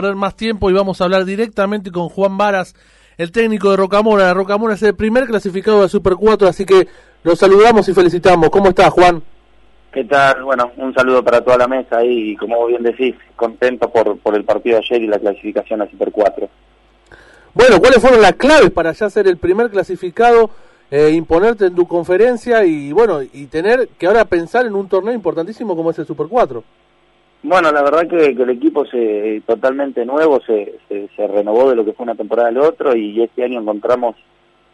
perder más tiempo y vamos a hablar directamente con Juan Varas, el técnico de Rocamora. Rocamora es el primer clasificado de Super 4, así que lo saludamos y felicitamos. ¿Cómo estás, Juan? ¿Qué tal? Bueno, un saludo para toda la mesa y como bien decís, contento por, por el partido de ayer y la clasificación a Super 4. Bueno, ¿cuáles fueron las claves para ya ser el primer clasificado, eh, imponerte en tu conferencia y bueno, y tener que ahora pensar en un torneo importantísimo como es el Super 4? Bueno, la verdad que, el equipo se totalmente nuevo, se, se, renovó de lo que fue una temporada al otro y este año encontramos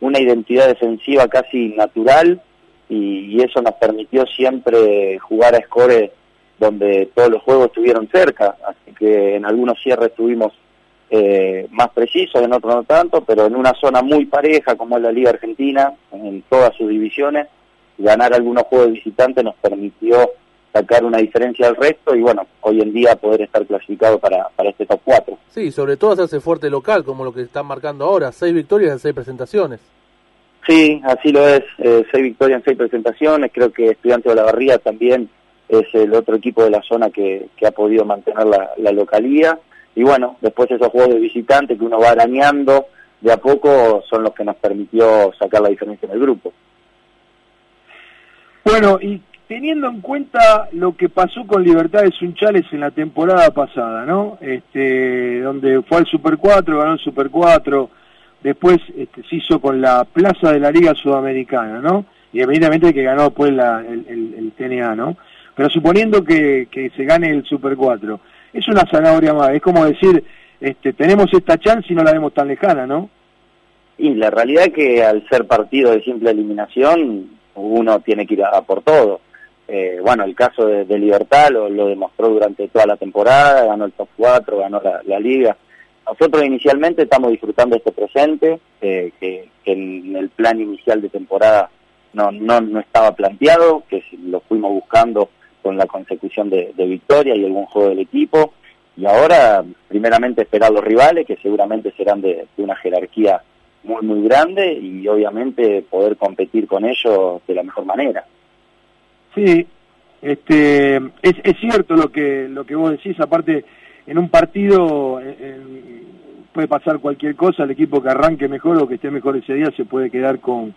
una identidad defensiva casi natural y, eso nos permitió siempre jugar a score donde todos los juegos estuvieron cerca, así que en algunos cierres estuvimos eh, más precisos, en otros no tanto, pero en una zona muy pareja como es la Liga Argentina, en todas sus divisiones, ganar algunos juegos de visitante nos permitió sacar una diferencia al resto y bueno, hoy en día poder estar clasificado para, para este top 4. Sí, sobre todo hacerse fuerte local, como lo que están marcando ahora, seis victorias en seis presentaciones. Sí, así lo es, eh, seis victorias en seis presentaciones, creo que Estudiante de la Barría también es el otro equipo de la zona que, que ha podido mantener la, la localía y bueno, después esos juegos de visitante que uno va arañando de a poco son los que nos permitió sacar la diferencia en el grupo. Bueno, y teniendo en cuenta lo que pasó con Libertad de Sunchales en la temporada pasada, ¿no? Este, donde fue al Super 4, ganó el Super 4, después este, se hizo con la plaza de la Liga Sudamericana, ¿no? Y evidentemente que ganó después la, el, el, TNA, ¿no? Pero suponiendo que, que se gane el Super 4, es una zanahoria más, es como decir, este, tenemos esta chance y no la vemos tan lejana, ¿no? Y la realidad es que al ser partido de simple eliminación, uno tiene que ir a por todo eh, bueno, el caso de, Libertad lo, demostró durante toda la temporada, ganó el top 4, ganó la, liga. Nosotros inicialmente estamos disfrutando este presente, eh, que, en el plan inicial de temporada no, no, no estaba planteado, que lo fuimos buscando con la consecución de, victoria y algún juego del equipo. Y ahora, primeramente, esperar los rivales, que seguramente serán de, de una jerarquía muy, muy grande, y obviamente poder competir con ellos de la mejor manera. Sí, este, es, es cierto lo que, lo que vos decís, aparte en un partido puede pasar cualquier cosa, el equipo que arranque mejor o que esté mejor ese día se puede quedar con,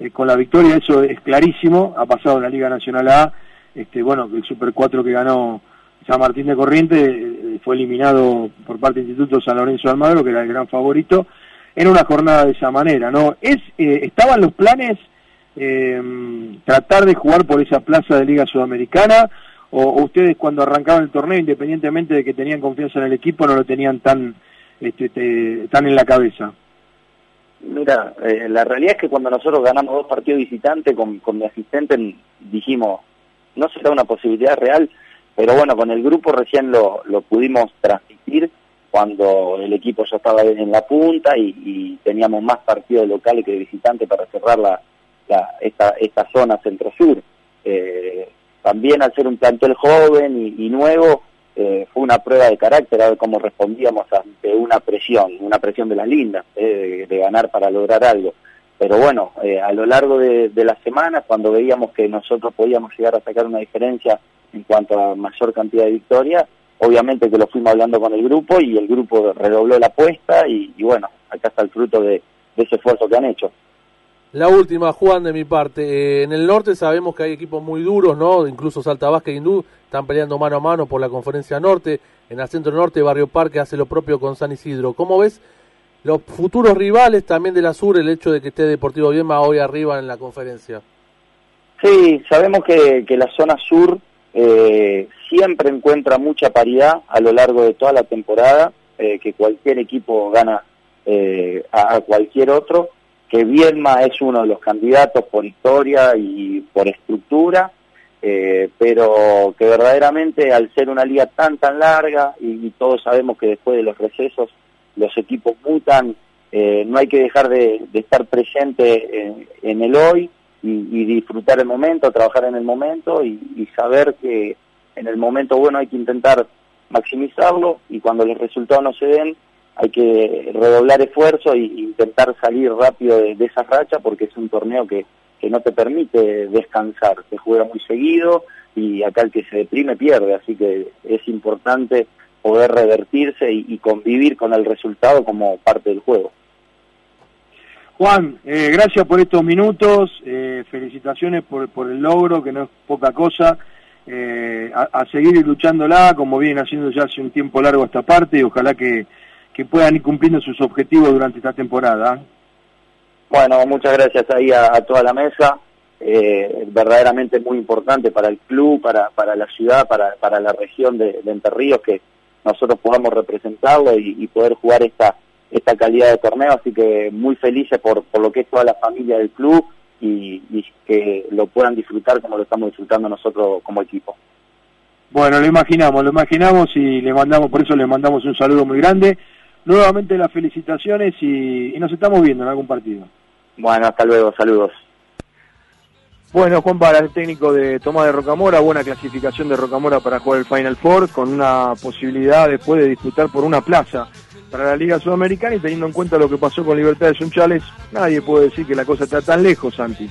eh, con la victoria, eso es clarísimo, ha pasado en la Liga Nacional A, este, bueno, el Super 4 que ganó San Martín de Corriente eh, fue eliminado por parte del Instituto San Lorenzo de Almagro, que era el gran favorito, en una jornada de esa manera, ¿no? Es, eh, ¿Estaban los planes eh, tratar de jugar por esa plaza de Liga Sudamericana? O, ustedes cuando arrancaban el torneo, independientemente de que tenían confianza en el equipo, no lo tenían tan, este, tan en la cabeza? Mira, eh, la realidad es que cuando nosotros ganamos dos partidos visitantes con, con mi asistente, dijimos, no será una posibilidad real, pero bueno, con el grupo recién lo, lo pudimos transmitir cuando el equipo ya estaba en la punta y, y teníamos más partidos locales que visitantes para cerrar la, esta, esta zona centro-sur. Eh, también al ser un plantel joven y, nuevo, eh, fue una prueba de carácter a ver cómo respondíamos ante una presión, una presión de las lindas, eh, de, ganar para lograr algo. Pero bueno, a lo largo de, de las semanas, cuando veíamos que nosotros podíamos llegar a sacar una diferencia en cuanto a mayor cantidad de victorias, obviamente que lo fuimos hablando con el grupo y el grupo redobló la apuesta y, bueno, acá está el fruto de ese esfuerzo que han hecho. La última, Juan, de mi parte. Eh, en el norte sabemos que hay equipos muy duros, ¿no? Incluso Salta Vázquez e Hindú están peleando mano a mano por la conferencia norte. En el centro norte, Barrio Parque hace lo propio con San Isidro. ¿Cómo ves los futuros rivales también de la sur, el hecho de que esté Deportivo Viema hoy arriba en la conferencia? Sí, sabemos que, que la zona sur eh, siempre encuentra mucha paridad a lo largo de toda la temporada, eh, que cualquier equipo gana a cualquier otro que Viedma es uno de los candidatos por historia y por estructura, eh, pero que verdaderamente al ser una liga tan tan larga y, todos sabemos que después de los recesos los equipos mutan, eh, no hay que dejar de, estar presente en, el hoy y, disfrutar el momento, trabajar en el momento y saber que en el momento bueno hay que intentar maximizarlo y cuando los resultados no se den hay que redoblar esfuerzo e intentar salir rápido de, esa racha porque es un torneo que, que no te permite descansar, se juega muy seguido y acá el que se deprime pierde, así que es importante poder revertirse y, convivir con el resultado como parte del juego. Juan, eh, gracias por estos minutos, eh, felicitaciones por, por el logro, que no es poca cosa. Eh, a, seguir luchándola como vienen haciendo ya hace un tiempo largo esta parte y ojalá que, puedan ir cumpliendo sus objetivos durante esta temporada. Bueno, muchas gracias ahí a, toda la mesa. Eh, verdaderamente muy importante para el club, para, para la ciudad, para, para la región de, de Entre Ríos que nosotros podamos representarlo y, poder jugar esta, esta calidad de torneo. Así que muy felices por, por lo que es toda la familia del club y, que lo puedan disfrutar como lo estamos disfrutando nosotros como equipo. Bueno, lo imaginamos, lo imaginamos y le mandamos, por eso le mandamos un saludo muy grande. Nuevamente las felicitaciones y, nos estamos viendo en algún partido. Bueno, hasta luego, saludos. Bueno, Juan Para, el técnico de Tomás de Rocamora, buena clasificación de Rocamora para jugar el Final Four, con una posibilidad después de disputar por una plaza para la Liga Sudamericana y teniendo en cuenta lo que pasó con Libertad de Sunchales, nadie puede decir que la cosa está tan lejos, Santi.